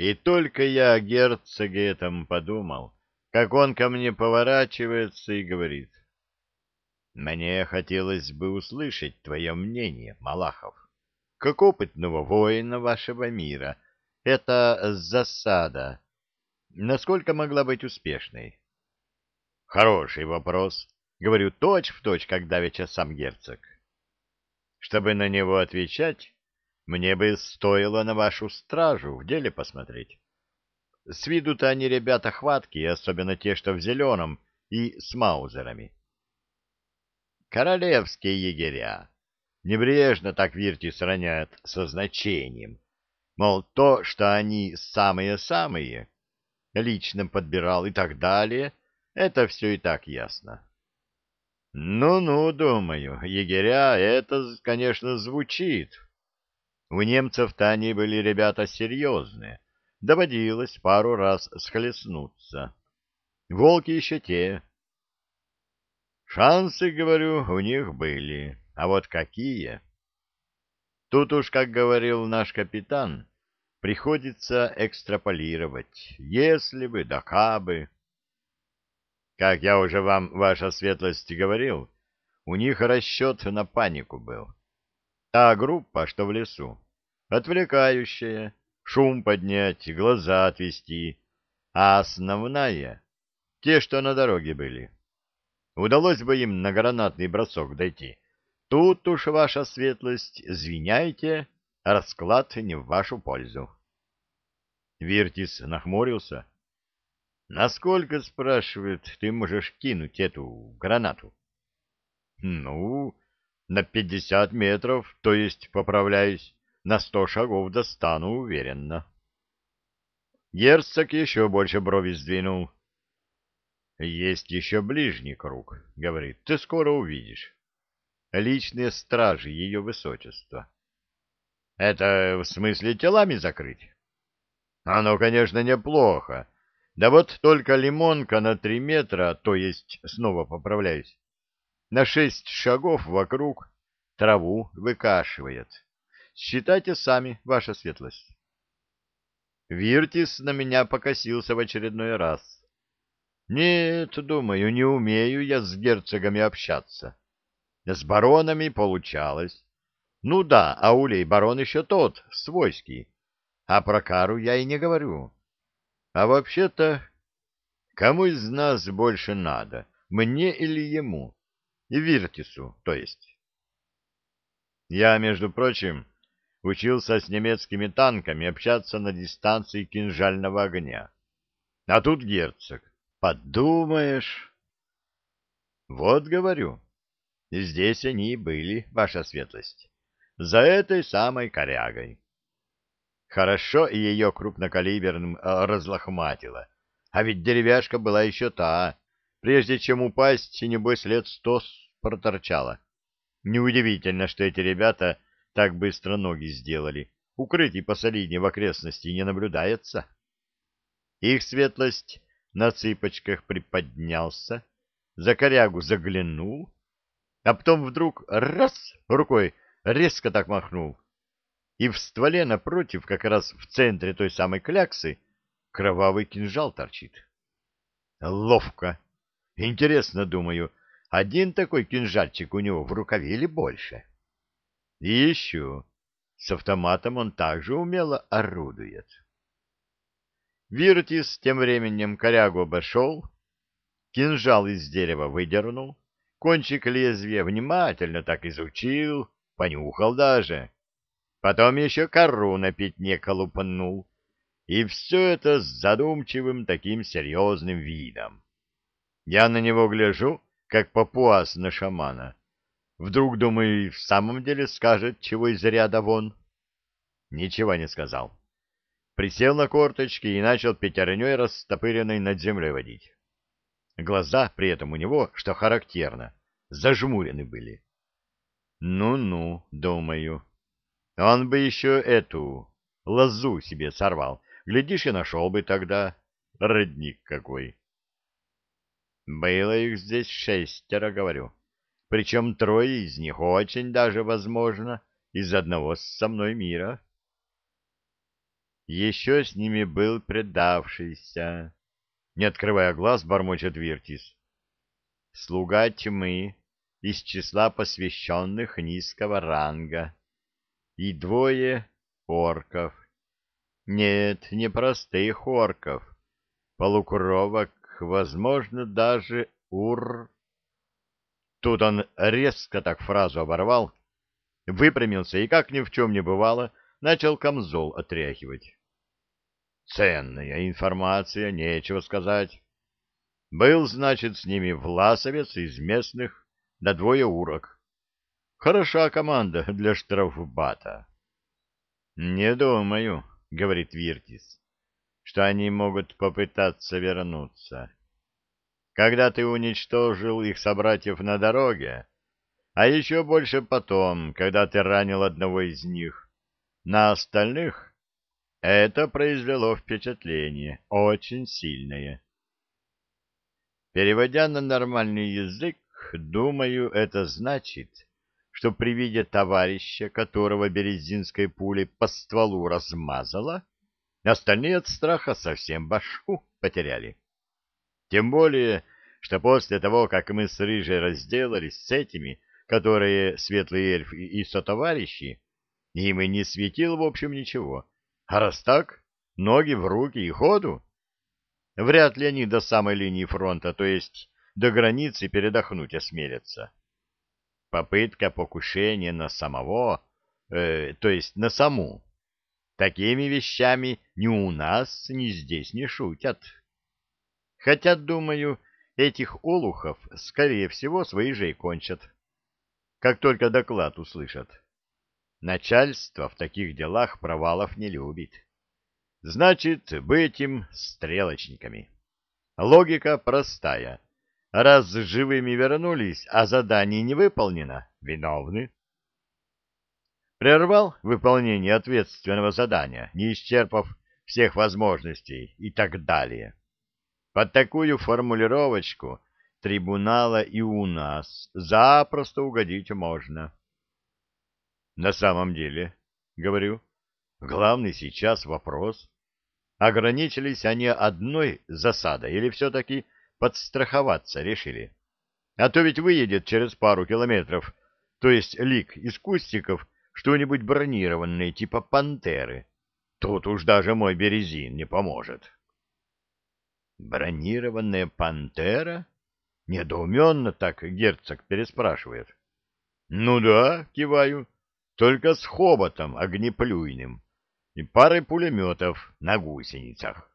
И только я о герцоге этом подумал, как он ко мне поворачивается и говорит. Мне хотелось бы услышать твое мнение, Малахов. Как опытного воина вашего мира, эта засада, насколько могла быть успешной? Хороший вопрос. Говорю точь в точь, как давеча сам герцог. Чтобы на него отвечать, мне бы стоило на вашу стражу в деле посмотреть. С виду-то они ребята хваткие, особенно те, что в зеленом, и с маузерами. Королевские егеря. Небрежно так Виртис роняет со значением. Мол, то, что они самые-самые, лично подбирал и так далее, это все и так ясно. Ну-ну, думаю, егеря, это, конечно, звучит. У немцев-то они были ребята серьезные. Доводилось пару раз схлестнуться. Волки еще те. Шансы, говорю, у них были. А вот какие? Тут уж, как говорил наш капитан, приходится экстраполировать. Если бы, да кабы. Как я уже вам, ваша светлость, говорил, у них расчет на панику был. Та группа, что в лесу, отвлекающая, шум поднять, глаза отвести, а основная — те, что на дороге были. Удалось бы им на гранатный бросок дойти. Тут уж, ваша светлость, извиняйте, расклад не в вашу пользу. Виртис нахмурился. Насколько, спрашивает, ты можешь кинуть эту гранату? Ну, на пятьдесят метров, то есть, поправляюсь, на сто шагов достану уверенно. Герцог еще больше брови сдвинул. Есть еще ближний круг, говорит, ты скоро увидишь. Личные стражи ее высочества. Это в смысле телами закрыть? Оно, конечно, неплохо. Да вот только лимонка на три метра, то есть, снова поправляюсь, на шесть шагов вокруг траву выкашивает. Считайте сами, ваша светлость. Виртис на меня покосился в очередной раз. Нет, думаю, не умею я с герцогами общаться. С баронами получалось. Ну да, Аулей барон еще тот, свойский. А про кару я и не говорю. А вообще-то, кому из нас больше надо, мне или ему? И Виртису, то есть. Я, между прочим, учился с немецкими танками общаться на дистанции кинжального огня. А тут герцог. Подумаешь. Вот говорю, здесь они и были, ваша светлость, за этой самой корягой. Хорошо ее крупнокалиберным э, разлохматило, а ведь деревяшка была еще та, прежде чем упасть, небось, лет сто проторчала. Неудивительно, что эти ребята так быстро ноги сделали. Укрытий по солидне в окрестности не наблюдается. Их светлость на цыпочках приподнялся, за корягу заглянул, а потом вдруг раз рукой резко так махнул, и в стволе напротив, как раз в центре той самой кляксы, кровавый кинжал торчит. Ловко. Интересно, думаю, один такой кинжальчик у него в рукаве или больше? И еще, с автоматом он также умело орудует. Виртис тем временем корягу обошел, кинжал из дерева выдернул, кончик лезвия внимательно так изучил, понюхал даже. Потом еще кору на пятне колупанул. И все это с задумчивым таким серьезным видом. Я на него гляжу, как папуас на шамана. Вдруг, думаю, в самом деле скажет, чего из ряда вон. Ничего не сказал присел на корточки и начал пятерней растопыренной над землей водить. Глаза при этом у него, что характерно, зажмурены были. Ну-ну, думаю. Он бы еще эту лозу себе сорвал. Глядишь, и нашел бы тогда. Родник какой. Было их здесь шестеро, говорю. Причем трое из них очень даже, возможно, из одного со мной мира. еще с ними был предавшийся. Не открывая глаз, бормочет Виртис. Слуга тьмы из числа посвященных низкого ранга. И двое орков. Нет, не простых орков. Полукровок, возможно, даже ур... Тут он резко так фразу оборвал, выпрямился и, как ни в чем не бывало, начал камзол отряхивать. Ценная информация, нечего сказать. Был, значит, с ними власовец из местных на двое урок. Хороша команда для штрафбата. — Не думаю, — говорит Виртис, — что они могут попытаться вернуться. Когда ты уничтожил их собратьев на дороге, а еще больше потом, когда ты ранил одного из них, на остальных это произвело впечатление, очень сильное. Переводя на нормальный язык, думаю, это значит, что при виде товарища, которого березинской пулей по стволу размазало, остальные от страха совсем башку потеряли. Тем более, что после того, как мы с Рыжей разделались с этими, которые светлый эльф и сотоварищи, им и не светил, в общем, ничего, а раз так, ноги в руки и ходу. Вряд ли они до самой линии фронта, то есть до границы, передохнуть осмелятся. Попытка покушения на самого, э, то есть на саму. Такими вещами ни у нас, ни здесь не шутят. Хотя, думаю, этих олухов, скорее всего, свои же и кончат. Как только доклад услышат. Начальство в таких делах провалов не любит. Значит, быть им стрелочниками. Логика простая. Раз живыми вернулись, а задание не выполнено, виновны. Прервал выполнение ответственного задания, не исчерпав всех возможностей и так далее. Под такую формулировочку трибунала и у нас запросто угодить можно. На самом деле, говорю, главный сейчас вопрос, ограничились они одной засадой или все-таки подстраховаться решили? А то ведь выедет через пару километров, то есть лик из кустиков, что-нибудь бронированное, типа пантеры. Тут уж даже мой березин не поможет. Бронированная пантера? Недоуменно так герцог переспрашивает. Ну да, киваю только с хоботом огнеплюйным и парой пулеметов на гусеницах.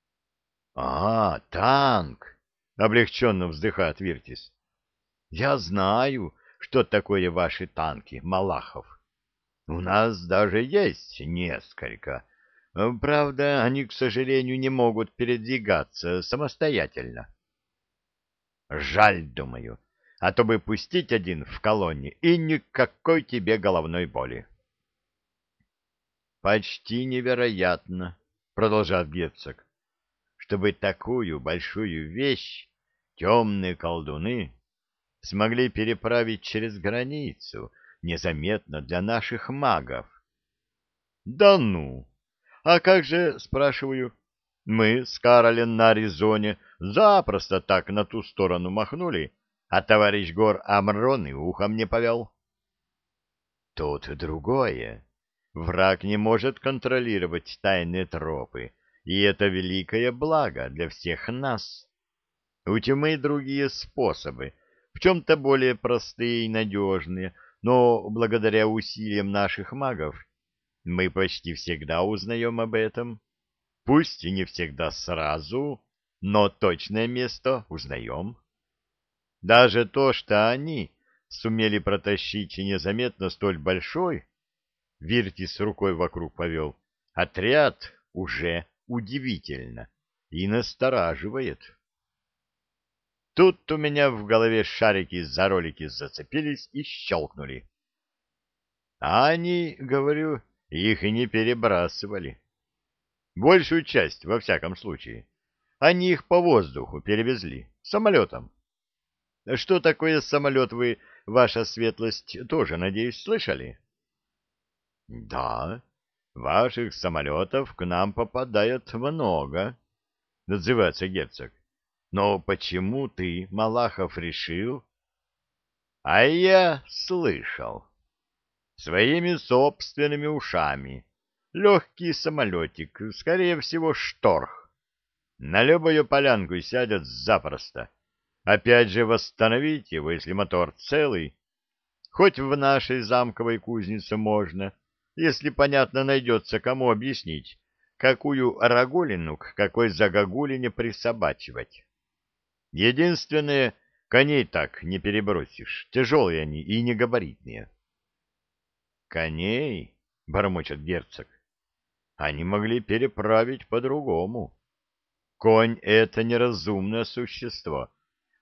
— А, танк! — облегченно вздыхает Виртис. — Я знаю, что такое ваши танки, Малахов. У нас даже есть несколько. Правда, они, к сожалению, не могут передвигаться самостоятельно. Жаль, думаю, а то бы пустить один в колонне, и никакой тебе головной боли. — Почти невероятно, — продолжал герцог, — чтобы такую большую вещь темные колдуны смогли переправить через границу незаметно для наших магов. — Да ну! А как же, спрашиваю, мы с Каролем на Аризоне запросто так на ту сторону махнули, а товарищ Гор Амрон и ухом не повел. Тут другое. Враг не может контролировать тайные тропы, и это великое благо для всех нас. У тьмы другие способы, в чем-то более простые и надежные, но благодаря усилиям наших магов мы почти всегда узнаем об этом. Пусть и не всегда сразу, но точное место узнаем. Даже то, что они сумели протащить незаметно столь большой, Виртис рукой вокруг повел, отряд уже удивительно и настораживает. Тут у меня в голове шарики за ролики зацепились и щелкнули. А они, говорю, их и не перебрасывали. Большую часть, во всяком случае. Они их по воздуху перевезли, самолетом. Что такое самолет вы, ваша светлость, тоже, надеюсь, слышали? — Да, ваших самолетов к нам попадает много, — отзывается герцог. Но почему ты, Малахов, решил? А я слышал. Своими собственными ушами. Легкий самолетик, скорее всего, шторх. На любую полянку сядет запросто. Опять же восстановить его, если мотор целый. Хоть в нашей замковой кузнице можно, если, понятно, найдется кому объяснить, какую рагулину к какой загогулине присобачивать. Единственное, коней так не перебросишь, тяжелые они и негабаритные. Коней, бормочет герцог, они могли переправить по-другому. Конь — это неразумное существо,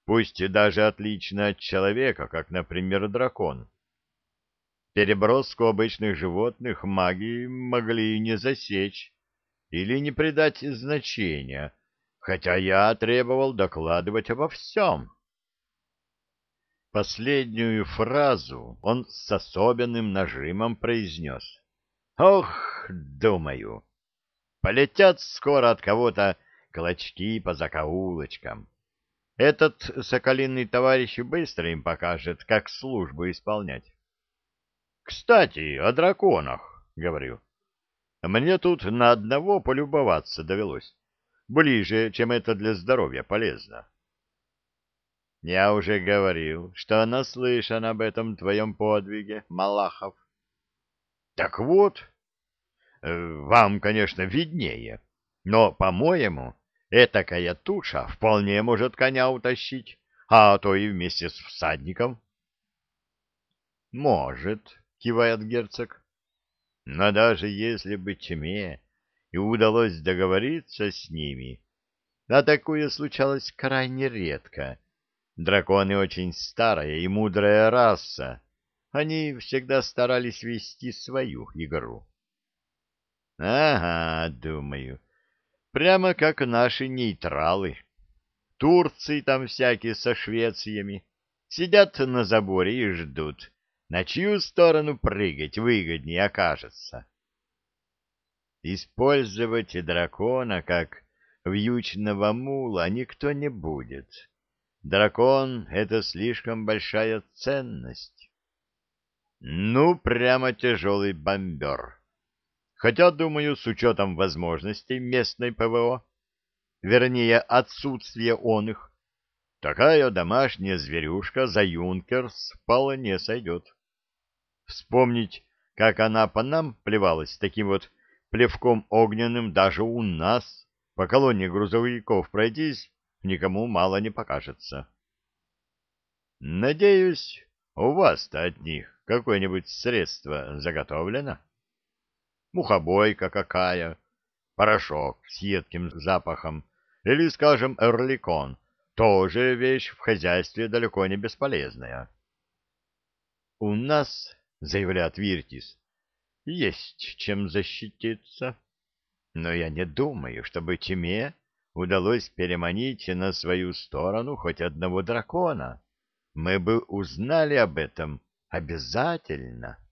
пусть и даже отлично от человека, как, например, дракон. Переброску обычных животных маги могли не засечь или не придать значения, хотя я требовал докладывать обо всем. Последнюю фразу он с особенным нажимом произнес. «Ох, думаю, полетят скоро от кого-то клочки по закоулочкам. Этот соколиный товарищ быстро им покажет, как службу исполнять. Кстати, о драконах, говорю. Мне тут на одного полюбоваться довелось. Ближе, чем это для здоровья полезно. Я уже говорил, что наслышан об этом твоем подвиге, Малахов. Так вот, э, вам, конечно, виднее, но, по-моему, Этакая туша вполне может коня утащить, а то и вместе с всадником. — Может, — кивает герцог. — Но даже если бы тьме и удалось договориться с ними, а такое случалось крайне редко. Драконы очень старая и мудрая раса. Они всегда старались вести свою игру. — Ага, думаю, — Прямо как наши нейтралы. Турции там всякие со Швециями. Сидят на заборе и ждут, на чью сторону прыгать выгоднее окажется. Использовать дракона как вьючного мула никто не будет. Дракон — это слишком большая ценность. Ну, прямо тяжелый бомбер хотя, думаю, с учетом возможностей местной ПВО, вернее, отсутствия он их, такая домашняя зверюшка за Юнкерс вполне сойдет. Вспомнить, как она по нам плевалась таким вот плевком огненным даже у нас, по колонне грузовиков пройтись, никому мало не покажется. Надеюсь, у вас-то от них какое-нибудь средство заготовлено? мухобойка какая, порошок с едким запахом, или, скажем, эрликон, тоже вещь в хозяйстве далеко не бесполезная. — У нас, — заявляет Виртис, — есть чем защититься. Но я не думаю, чтобы тьме удалось переманить на свою сторону хоть одного дракона. Мы бы узнали об этом обязательно. —